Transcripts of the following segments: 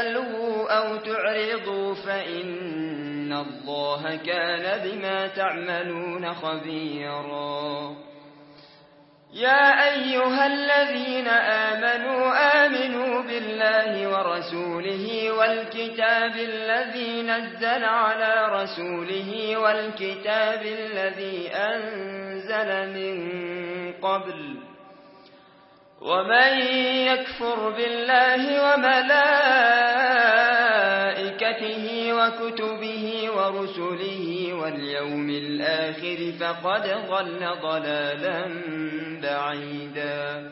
تلووا أو تعرضوا فإن الله كان بما تعملون خبيرا. يا أيها الذين آمنوا آمنوا بالله ورسوله والكتاب الذي نزل على رسوله والكتاب الذي أنزل من قبل ومن يكفر بالله وملائكته وكتبه ورسله واليوم الآخر فقد ظل ضلالا بعيدا.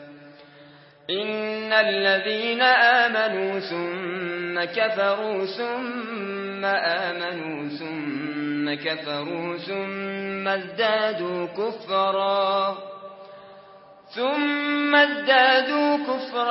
إن الذين آمنوا ثم كفروا ثم آمنوا ثم كفروا ثم ازدادوا كفرا. ثم ازدادوا كفرا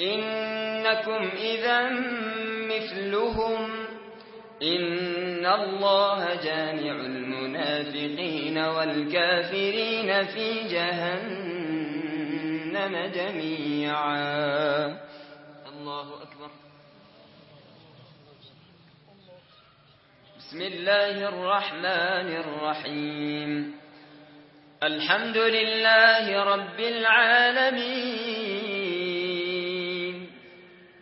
إنكم إذا مثلهم. إن الله جامع المنافقين والكافرين في جهنم جميعا. الله أكبر. بسم الله الرحمن الرحيم. الحمد لله رب العالمين.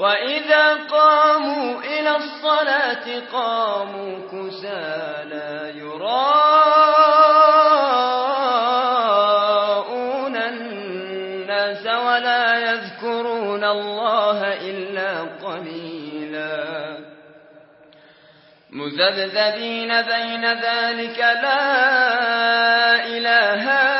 وَإِذَا قَامُوا إِلَى الصَّلَاةِ قَامُوا كُسَالَى يُرَاءُونَ النَّاسَ وَلَا يَذْكُرُونَ اللَّهَ إِلَّا قَلِيلًا مُذَبذَبِينَ بَيْنَ ذَلِكَ لَا إِلَٰهَ